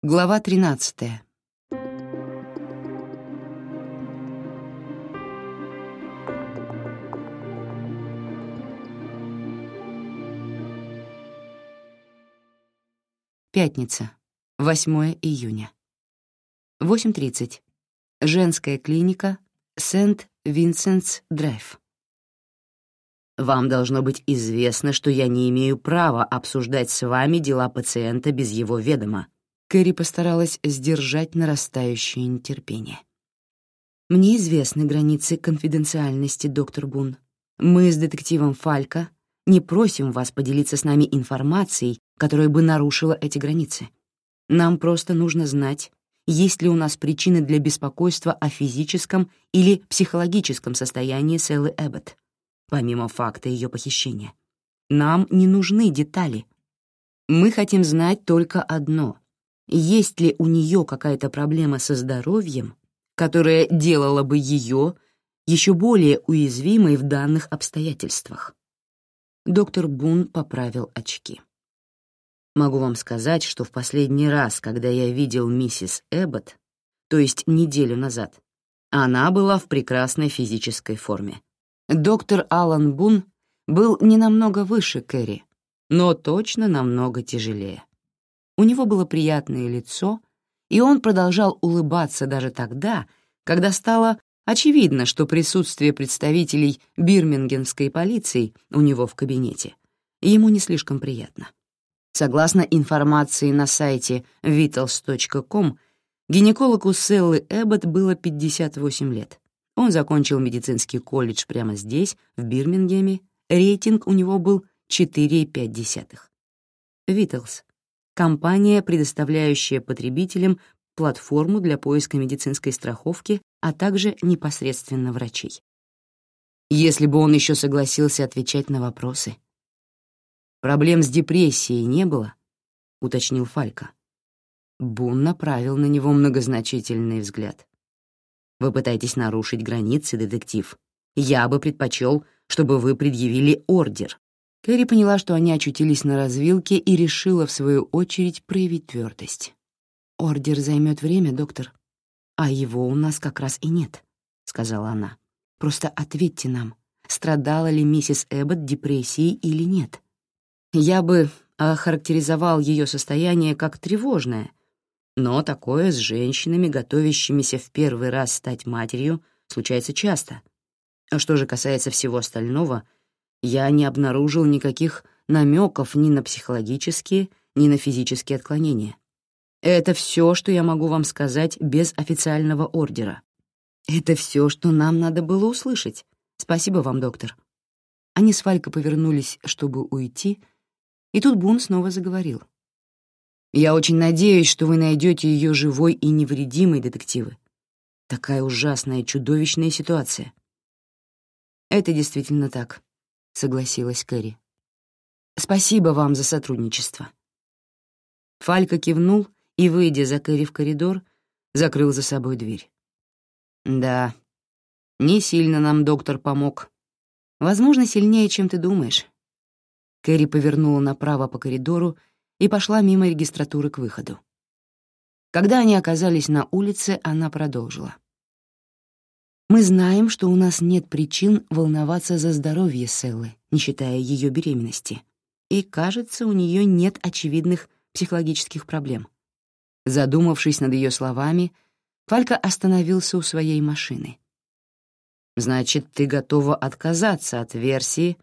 Глава 13. Пятница, 8 июня. 8.30. Женская клиника, Сент-Винсентс-Драйв. Вам должно быть известно, что я не имею права обсуждать с вами дела пациента без его ведома. Кэрри постаралась сдержать нарастающее нетерпение. Мне известны границы конфиденциальности, доктор Бун. Мы с детективом Фалька не просим вас поделиться с нами информацией, которая бы нарушила эти границы. Нам просто нужно знать, есть ли у нас причины для беспокойства о физическом или психологическом состоянии Селлы Эббот, помимо факта ее похищения. Нам не нужны детали. Мы хотим знать только одно. Есть ли у нее какая-то проблема со здоровьем, которая делала бы ее еще более уязвимой в данных обстоятельствах? Доктор Бун поправил очки. Могу вам сказать, что в последний раз, когда я видел миссис Эббот, то есть неделю назад, она была в прекрасной физической форме. Доктор Алан Бун был не намного выше Кэрри, но точно намного тяжелее. У него было приятное лицо, и он продолжал улыбаться даже тогда, когда стало очевидно, что присутствие представителей бирмингемской полиции у него в кабинете ему не слишком приятно. Согласно информации на сайте vitals.com, гинекологу Селлы Эббот было 58 лет. Он закончил медицинский колледж прямо здесь, в Бирмингеме. Рейтинг у него был 4,5. Vitals — компания, предоставляющая потребителям платформу для поиска медицинской страховки, а также непосредственно врачей. Если бы он еще согласился отвечать на вопросы — Проблем с депрессией не было, — уточнил Фалька. Бун направил на него многозначительный взгляд. «Вы пытаетесь нарушить границы, детектив. Я бы предпочел, чтобы вы предъявили ордер». Кэрри поняла, что они очутились на развилке и решила, в свою очередь, проявить твердость. «Ордер займет время, доктор. А его у нас как раз и нет», — сказала она. «Просто ответьте нам, страдала ли миссис Эббот депрессией или нет?» Я бы охарактеризовал ее состояние как тревожное, но такое с женщинами, готовящимися в первый раз стать матерью, случается часто. А что же касается всего остального, я не обнаружил никаких намеков ни на психологические, ни на физические отклонения. Это все, что я могу вам сказать без официального ордера. Это все, что нам надо было услышать. Спасибо вам, доктор. Они с Фалькой повернулись, чтобы уйти, и тут Бун снова заговорил. «Я очень надеюсь, что вы найдете ее живой и невредимой, детективы. Такая ужасная, чудовищная ситуация». «Это действительно так», — согласилась Кэрри. «Спасибо вам за сотрудничество». Фалька кивнул и, выйдя за Кэрри в коридор, закрыл за собой дверь. «Да, не сильно нам доктор помог. Возможно, сильнее, чем ты думаешь. Кэрри повернула направо по коридору и пошла мимо регистратуры к выходу. Когда они оказались на улице, она продолжила. «Мы знаем, что у нас нет причин волноваться за здоровье Селлы, не считая ее беременности, и, кажется, у нее нет очевидных психологических проблем». Задумавшись над ее словами, Фалька остановился у своей машины. «Значит, ты готова отказаться от версии,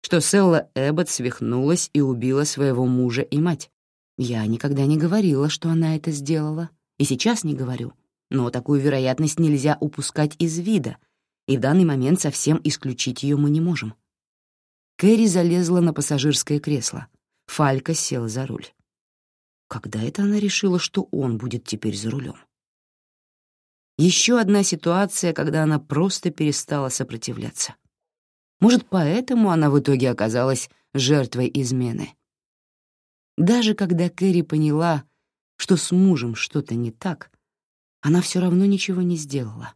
что Селла Эббот свихнулась и убила своего мужа и мать. Я никогда не говорила, что она это сделала, и сейчас не говорю. Но такую вероятность нельзя упускать из вида, и в данный момент совсем исключить ее мы не можем. Кэрри залезла на пассажирское кресло. Фалька сел за руль. Когда это она решила, что он будет теперь за рулем? Еще одна ситуация, когда она просто перестала сопротивляться. Может, поэтому она в итоге оказалась жертвой измены. Даже когда Кэрри поняла, что с мужем что-то не так, она все равно ничего не сделала.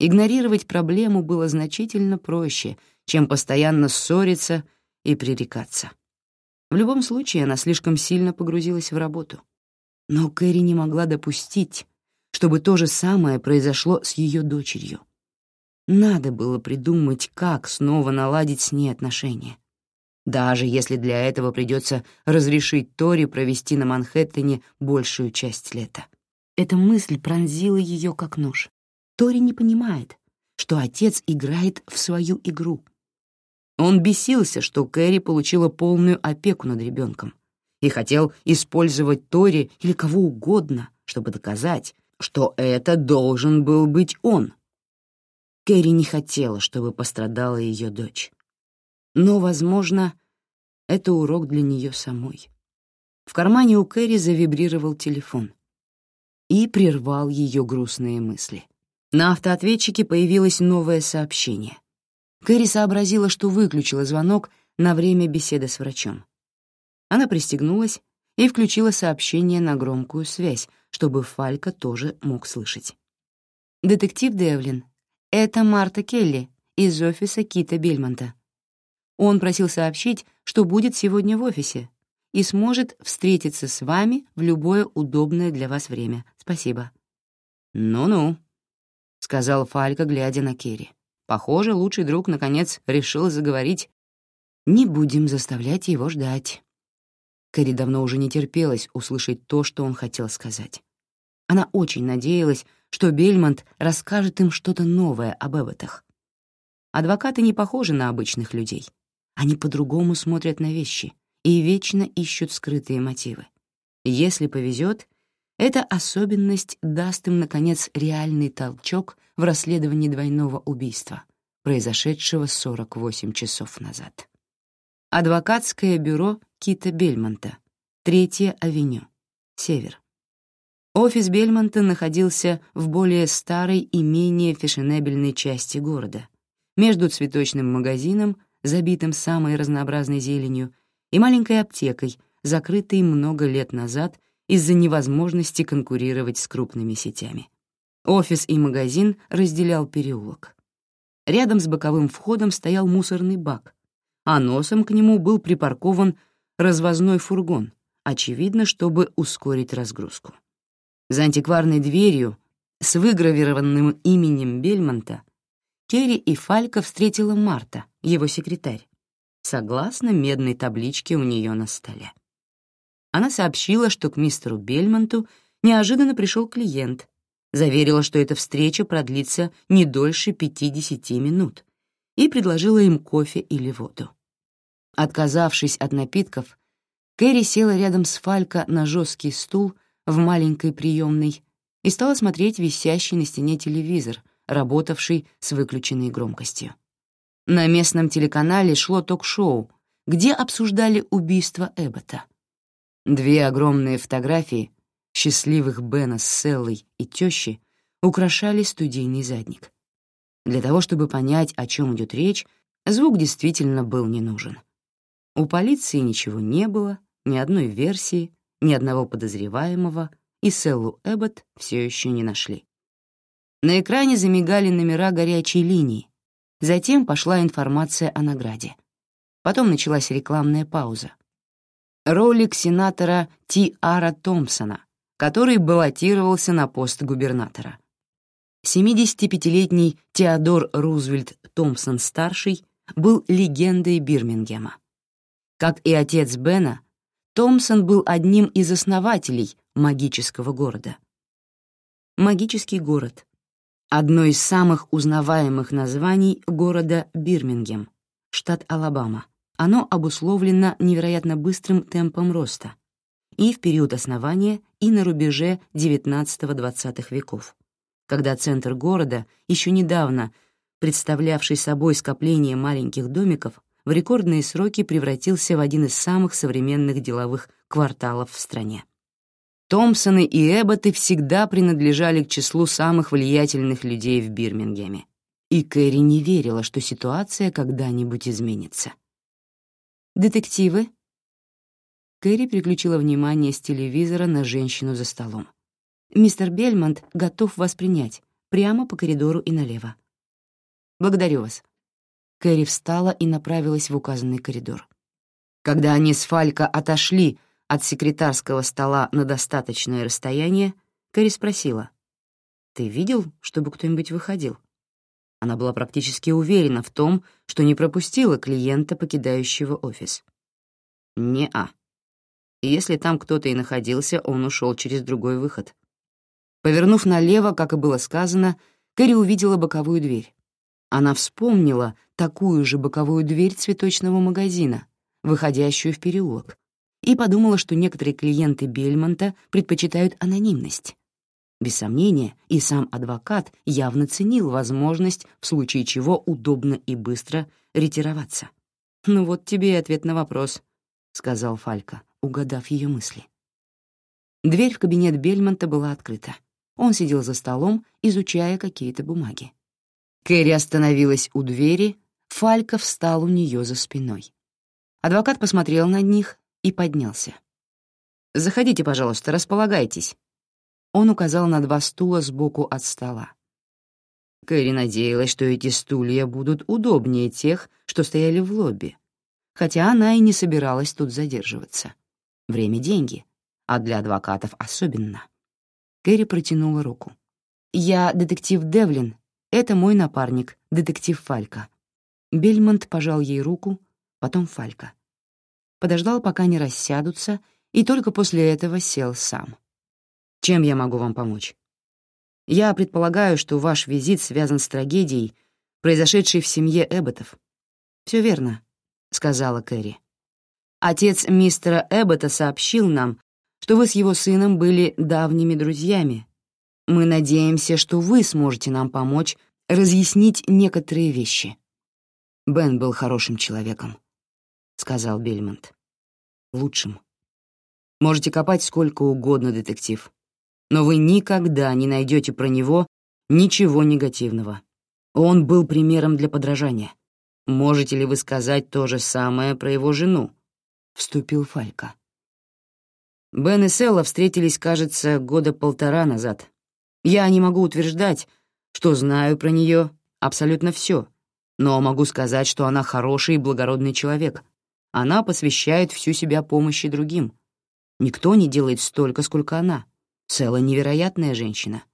Игнорировать проблему было значительно проще, чем постоянно ссориться и пререкаться. В любом случае, она слишком сильно погрузилась в работу. Но Кэрри не могла допустить, чтобы то же самое произошло с ее дочерью. Надо было придумать, как снова наладить с ней отношения. Даже если для этого придется разрешить Тори провести на Манхэттене большую часть лета. Эта мысль пронзила ее как нож. Тори не понимает, что отец играет в свою игру. Он бесился, что Кэрри получила полную опеку над ребенком и хотел использовать Тори или кого угодно, чтобы доказать, что это должен был быть он. Кэрри не хотела, чтобы пострадала ее дочь. Но, возможно, это урок для нее самой. В кармане у Кэрри завибрировал телефон и прервал ее грустные мысли. На автоответчике появилось новое сообщение. Кэрри сообразила, что выключила звонок на время беседы с врачом. Она пристегнулась и включила сообщение на громкую связь, чтобы Фалька тоже мог слышать. «Детектив Девлин, это Марта Келли из офиса Кита Бельмонта. Он просил сообщить, что будет сегодня в офисе и сможет встретиться с вами в любое удобное для вас время. Спасибо». «Ну-ну», — сказал Фалька, глядя на Керри. Похоже, лучший друг, наконец, решил заговорить. Не будем заставлять его ждать. Кэрри давно уже не терпелось услышать то, что он хотел сказать. Она очень надеялась, что Бельмонт расскажет им что-то новое об Эбботах. Адвокаты не похожи на обычных людей. Они по-другому смотрят на вещи и вечно ищут скрытые мотивы. Если повезет, эта особенность даст им, наконец, реальный толчок в расследовании двойного убийства, произошедшего 48 часов назад. Адвокатское бюро Кита Бельмонта, Третья авеню, Север. Офис Бельмонта находился в более старой и менее фешенебельной части города, между цветочным магазином, забитым самой разнообразной зеленью, и маленькой аптекой, закрытой много лет назад из-за невозможности конкурировать с крупными сетями. Офис и магазин разделял переулок. Рядом с боковым входом стоял мусорный бак, а носом к нему был припаркован развозной фургон, очевидно, чтобы ускорить разгрузку. За антикварной дверью с выгравированным именем Бельмонта Керри и Фалька встретила Марта, его секретарь, согласно медной табличке у нее на столе она сообщила, что к мистеру Бельмонту неожиданно пришел клиент, заверила, что эта встреча продлится не дольше 50 минут, и предложила им кофе или воду. Отказавшись от напитков, Кэрри села рядом с Фалько на жесткий стул в маленькой приемной и стала смотреть висящий на стене телевизор, работавший с выключенной громкостью. На местном телеканале шло ток-шоу, где обсуждали убийство Эббота. Две огромные фотографии счастливых Бена с Селлой и тещи украшали студийный задник. Для того, чтобы понять, о чем идет речь, звук действительно был не нужен. У полиции ничего не было, ни одной версии, ни одного подозреваемого, и Селлу Эббот все еще не нашли. На экране замигали номера горячей линии, затем пошла информация о награде. Потом началась рекламная пауза — ролик сенатора Ти Ара Томпсона, который баллотировался на пост губернатора. 75-летний Теодор Рузвельт Томпсон-старший был легендой Бирмингема. Как и отец Бена, Томпсон был одним из основателей магического города. Магический город — одно из самых узнаваемых названий города Бирмингем, штат Алабама — оно обусловлено невероятно быстрым темпом роста и в период основания, и на рубеже XIX-XX веков, когда центр города, еще недавно представлявший собой скопление маленьких домиков, в рекордные сроки превратился в один из самых современных деловых кварталов в стране. Томпсоны и Эбботы всегда принадлежали к числу самых влиятельных людей в Бирмингеме. И Кэрри не верила, что ситуация когда-нибудь изменится. «Детективы?» Кэрри переключила внимание с телевизора на женщину за столом. «Мистер Бельмонт готов вас принять, прямо по коридору и налево». «Благодарю вас». Кэрри встала и направилась в указанный коридор. Когда они с Фалько отошли от секретарского стола на достаточное расстояние, Кэрри спросила, «Ты видел, чтобы кто-нибудь выходил?» Она была практически уверена в том, что не пропустила клиента, покидающего офис. «Не-а. Если там кто-то и находился, он ушел через другой выход». Повернув налево, как и было сказано, Кэрри увидела боковую дверь. Она вспомнила такую же боковую дверь цветочного магазина, выходящую в переулок, и подумала, что некоторые клиенты Бельмонта предпочитают анонимность. Без сомнения, и сам адвокат явно ценил возможность, в случае чего удобно и быстро ретироваться. «Ну вот тебе и ответ на вопрос», — сказал Фалька, угадав ее мысли. Дверь в кабинет Бельмонта была открыта. Он сидел за столом, изучая какие-то бумаги. Кэрри остановилась у двери, Фалька встал у нее за спиной. Адвокат посмотрел на них и поднялся. «Заходите, пожалуйста, располагайтесь». Он указал на два стула сбоку от стола. Кэрри надеялась, что эти стулья будут удобнее тех, что стояли в лобби, хотя она и не собиралась тут задерживаться. Время — деньги, а для адвокатов особенно. Кэрри протянула руку. «Я детектив Девлин. Это мой напарник, детектив Фалька». Бельмонт пожал ей руку, потом Фалька подождал, пока не рассядутся, и только после этого сел сам. «Чем я могу вам помочь?» «Я предполагаю, что ваш визит связан с трагедией, произошедшей в семье Эбботов». «Все верно», — сказала Кэрри. «Отец мистера Эббота сообщил нам, что вы с его сыном были давними друзьями. Мы надеемся, что вы сможете нам помочь разъяснить некоторые вещи». Бен был хорошим человеком, — сказал Бельмонт. «Лучшим. Можете копать сколько угодно, детектив, но вы никогда не найдете про него ничего негативного. Он был примером для подражания. Можете ли вы сказать то же самое про его жену?» — вступил Фалька. Бен и Селла встретились, кажется, года полтора назад. Я не могу утверждать, что знаю про нее абсолютно все, но могу сказать, что она хороший и благородный человек, она посвящает всю себя помощи другим. Никто не делает столько, сколько она. Целая невероятная женщина.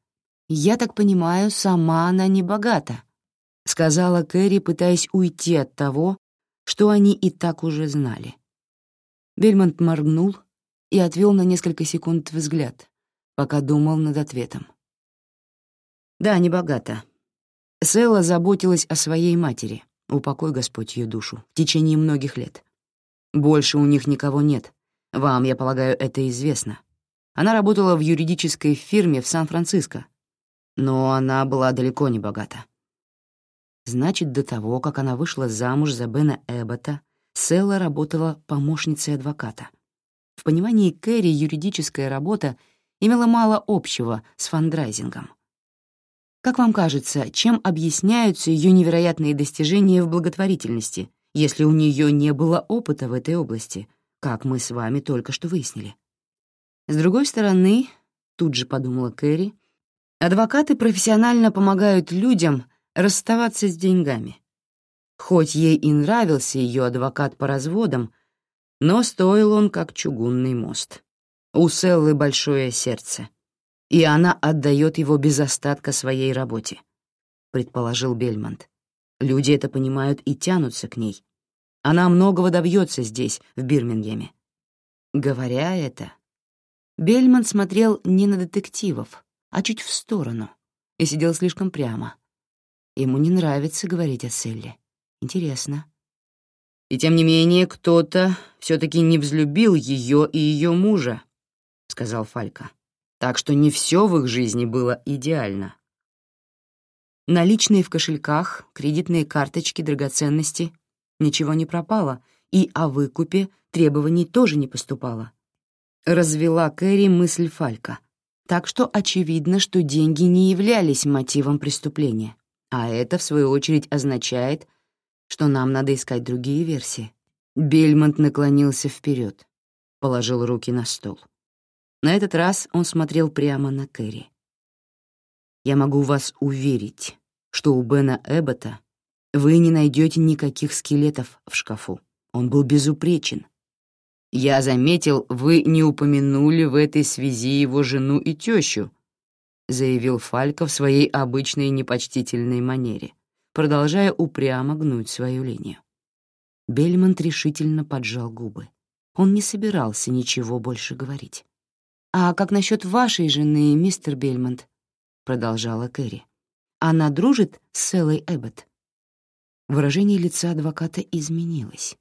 «Я так понимаю, сама она не богата», — сказала Кэрри, пытаясь уйти от того, что они и так уже знали. Бельмонт моргнул и отвел на несколько секунд взгляд, пока думал над ответом. «Да, не богата. Сэлла заботилась о своей матери, упокой Господь ее душу, в течение многих лет. Больше у них никого нет. Вам, я полагаю, это известно. Она работала в юридической фирме в Сан-Франциско, но она была далеко не богата. Значит, до того, как она вышла замуж за Бена Эббота, Селла работала помощницей адвоката. В понимании Кэрри юридическая работа имела мало общего с фандрайзингом. Как вам кажется, чем объясняются ее невероятные достижения в благотворительности если у нее не было опыта в этой области, как мы с вами только что выяснили. С другой стороны, тут же подумала Кэрри, адвокаты профессионально помогают людям расставаться с деньгами. Хоть ей и нравился ее адвокат по разводам, но стоил он как чугунный мост. У Селлы большое сердце, и она отдает его без остатка своей работе, предположил Бельмонт. Люди это понимают и тянутся к ней. Она многого добьется здесь, в Бирмингеме. Говоря это, Бельман смотрел не на детективов, а чуть в сторону, и сидел слишком прямо. Ему не нравится говорить о Селле. Интересно. И тем не менее, кто-то все-таки не взлюбил ее и ее мужа, сказал Фалька. Так что не все в их жизни было идеально. Наличные в кошельках, кредитные карточки, драгоценности. Ничего не пропало, и о выкупе требований тоже не поступало. Развела Кэрри мысль Фалька. Так что очевидно, что деньги не являлись мотивом преступления. А это, в свою очередь, означает, что нам надо искать другие версии. Бельмонт наклонился вперед, положил руки на стол. На этот раз он смотрел прямо на Кэрри. «Я могу вас уверить, что у Бена Эббота вы не найдете никаких скелетов в шкафу. Он был безупречен. Я заметил, вы не упомянули в этой связи его жену и тещу, заявил Фалька в своей обычной непочтительной манере, продолжая упрямо гнуть свою линию. Бельмонт решительно поджал губы. Он не собирался ничего больше говорить. «А как насчет вашей жены, мистер Бельмонт?» — продолжала Кэрри. «Она дружит с Селой Эббот?» Выражение лица адвоката изменилось.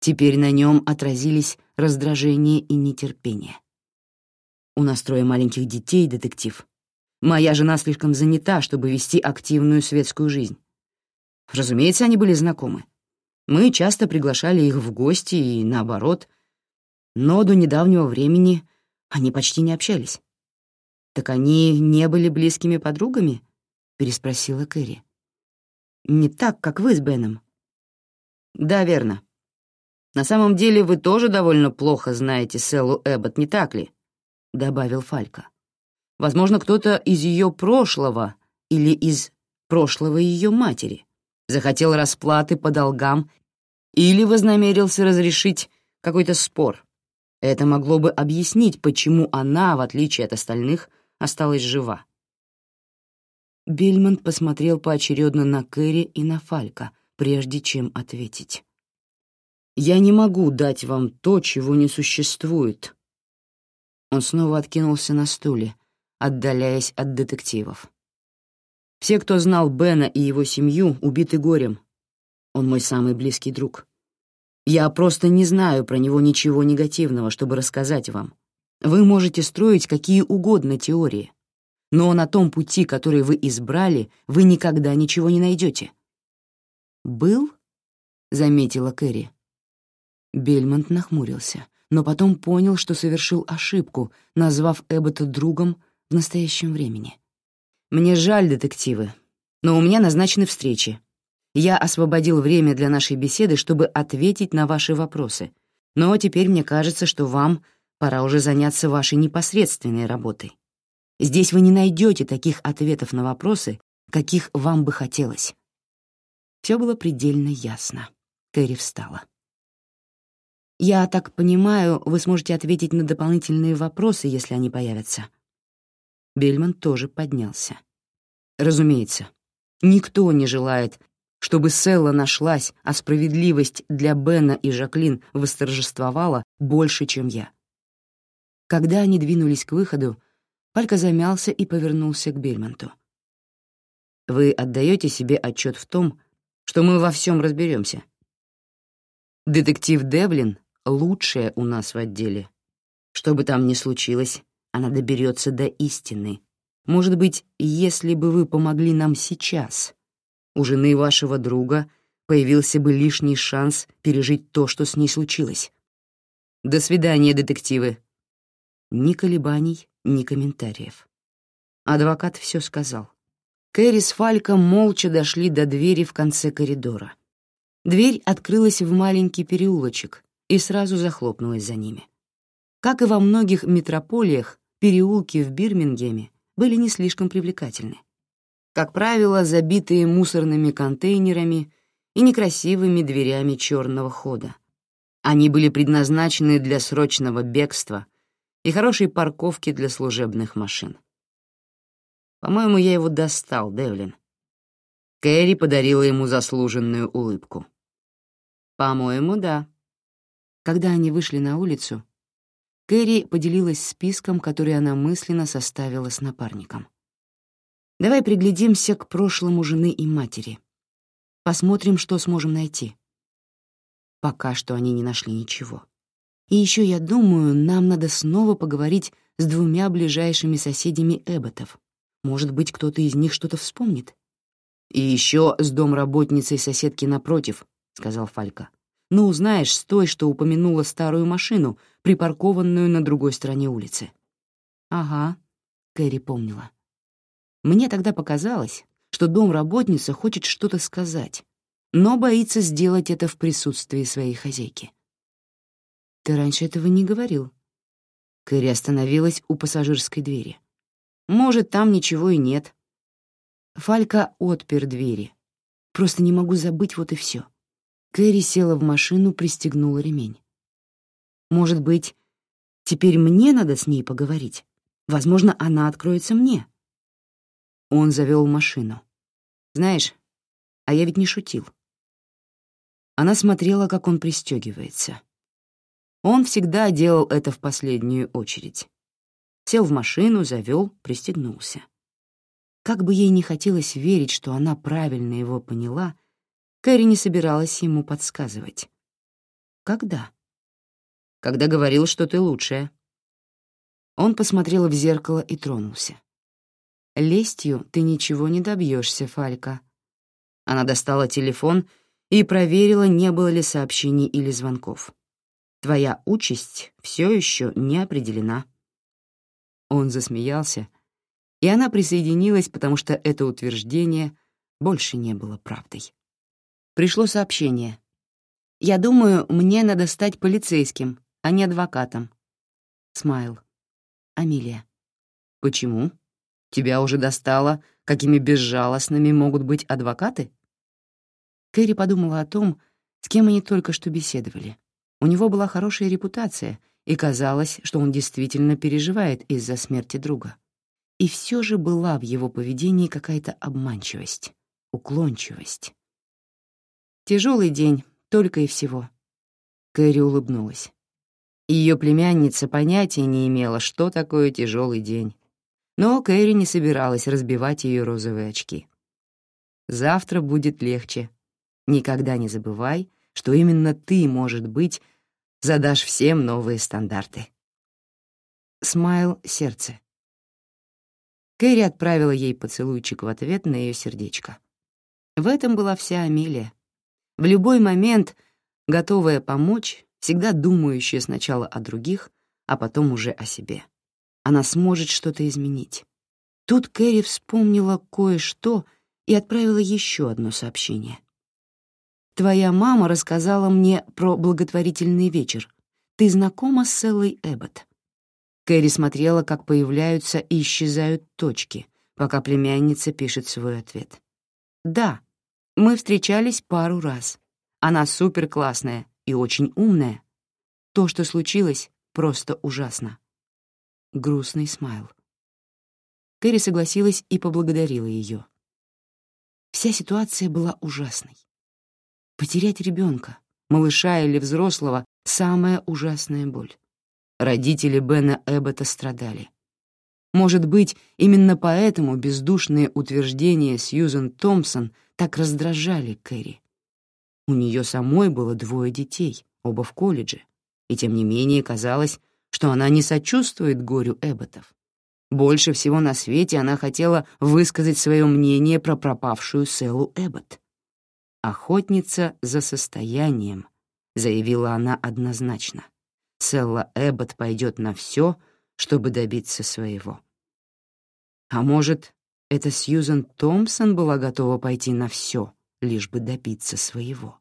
Теперь на нем отразились раздражение и нетерпение. «У нас трое маленьких детей, детектив. Моя жена слишком занята, чтобы вести активную светскую жизнь. Разумеется, они были знакомы. Мы часто приглашали их в гости и наоборот, но до недавнего времени они почти не общались. «Так они не были близкими подругами?» — переспросила Кэрри. «Не так, как вы с Беном». «Да, верно. На самом деле вы тоже довольно плохо знаете Селлу Эббот, не так ли?» — добавил Фалька. «Возможно, кто-то из ее прошлого или из прошлого ее матери захотел расплаты по долгам или вознамерился разрешить какой-то спор. Это могло бы объяснить, почему она, в отличие от остальных, осталась жива». Бельмонт посмотрел поочередно на Кэрри и на Фалька, прежде чем ответить. Я не могу дать вам то, чего не существует». Он снова откинулся на стуле, отдаляясь от детективов. Все, кто знал Бена и его семью, убиты горем. Он мой самый близкий друг. Я просто не знаю про него ничего негативного, чтобы рассказать вам. Вы можете строить какие угодно теории, но на том пути, который вы избрали, вы никогда ничего не найдете. «Был?» — заметила Кэрри. Бельмонт нахмурился, но потом понял, что совершил ошибку, назвав Эббота другом в настоящем времени. «Мне жаль, детективы, но у меня назначены встречи. Я освободил время для нашей беседы, чтобы ответить на ваши вопросы, но теперь мне кажется, что вам пора уже заняться вашей непосредственной работой. Здесь вы не найдете таких ответов на вопросы, каких вам бы хотелось». Все было предельно ясно. Кэрри встала. Я так понимаю, вы сможете ответить на дополнительные вопросы, если они появятся. Бельман тоже поднялся. Разумеется, никто не желает, чтобы Селла нашлась, а справедливость для Бена и Жаклин восторжествовала больше, чем я. Когда они двинулись к выходу, Палька замялся и повернулся к Бельмонту. «Вы отдаете себе отчет в том, что мы во всем разберемся. Детектив Девлин лучшая у нас в отделе. Что бы там ни случилось, она доберется до истины. Может быть, если бы вы помогли нам сейчас, у жены вашего друга появился бы лишний шанс пережить то, что с ней случилось. До свидания, детективы. Ни колебаний, ни комментариев. Адвокат все сказал. Кэрри с Фальком молча дошли до двери в конце коридора. Дверь открылась в маленький переулочек, и сразу захлопнулась за ними. Как и во многих метрополиях, переулки в Бирмингеме были не слишком привлекательны. Как правило, забитые мусорными контейнерами и некрасивыми дверями черного хода. Они были предназначены для срочного бегства и хорошей парковки для служебных машин. По-моему, я его достал, Девлин. Кэрри подарила ему заслуженную улыбку. По-моему, да. Когда они вышли на улицу, Кэрри поделилась списком, который она мысленно составила с напарником. «Давай приглядимся к прошлому жены и матери. Посмотрим, что сможем найти». Пока что они не нашли ничего. И еще, я думаю, нам надо снова поговорить с двумя ближайшими соседями Эбботов. Может быть, кто-то из них что-то вспомнит. «И еще с домработницей соседки напротив», — сказал Фалька. Ну, узнаешь с той, что упомянула старую машину, припаркованную на другой стороне улицы. Ага, Кэрри помнила. Мне тогда показалось, что домработница хочет что-то сказать, но боится сделать это в присутствии своей хозяйки. Ты раньше этого не говорил. Кэрри остановилась у пассажирской двери. Может, там ничего и нет. Фалька отпер двери. Просто не могу забыть вот и все. Кэрри села в машину, пристегнула ремень. Может быть, теперь мне надо с ней поговорить? Возможно, она откроется мне. Он завел машину. Знаешь, а я ведь не шутил. Она смотрела, как он пристегивается. Он всегда делал это в последнюю очередь. Сел в машину, завел, пристегнулся. Как бы ей не хотелось верить, что она правильно его поняла, Кэрри не собиралась ему подсказывать. «Когда?» «Когда говорил, что ты лучшая». Он посмотрел в зеркало и тронулся. «Лестью ты ничего не добьешься, Фалька». Она достала телефон и проверила, не было ли сообщений или звонков. «Твоя участь все еще не определена». Он засмеялся, и она присоединилась, потому что это утверждение больше не было правдой. Пришло сообщение. «Я думаю, мне надо стать полицейским, а не адвокатом». Смайл. Амилия. «Почему? Тебя уже достало, какими безжалостными могут быть адвокаты?» Кэрри подумала о том, с кем они только что беседовали. У него была хорошая репутация, и казалось, что он действительно переживает из-за смерти друга. И все же была в его поведении какая-то обманчивость, уклончивость. Тяжелый день, только и всего. Кэрри улыбнулась. Ее племянница понятия не имела, что такое тяжелый день. Но Кэрри не собиралась разбивать ее розовые очки. Завтра будет легче. Никогда не забывай, что именно ты, может быть, задашь всем новые стандарты. Смайл сердце. Кэрри отправила ей поцелуйчик в ответ на ее сердечко. В этом была вся Амелия. В любой момент готовая помочь, всегда думающая сначала о других, а потом уже о себе. Она сможет что-то изменить. Тут Кэрри вспомнила кое-что и отправила еще одно сообщение. Твоя мама рассказала мне про благотворительный вечер. Ты знакома с Эллой Эббот?» Кэрри смотрела, как появляются и исчезают точки, пока племянница пишет свой ответ. «Да, мы встречались пару раз. Она супер классная и очень умная. То, что случилось, просто ужасно». Грустный смайл. Кэрри согласилась и поблагодарила ее. Вся ситуация была ужасной. Потерять ребенка, малыша или взрослого — самая ужасная боль. Родители Бена Эббота страдали. Может быть, именно поэтому бездушные утверждения Сьюзен Томпсон так раздражали Кэрри. У нее самой было двое детей, оба в колледже, и тем не менее казалось, что она не сочувствует горю Эбботов. Больше всего на свете она хотела высказать свое мнение про пропавшую Селу Эббот. «Охотница за состоянием», — заявила она однозначно. Селла Эббот пойдет на все, чтобы добиться своего. А может, это Сьюзен Томпсон была готова пойти на все, лишь бы добиться своего?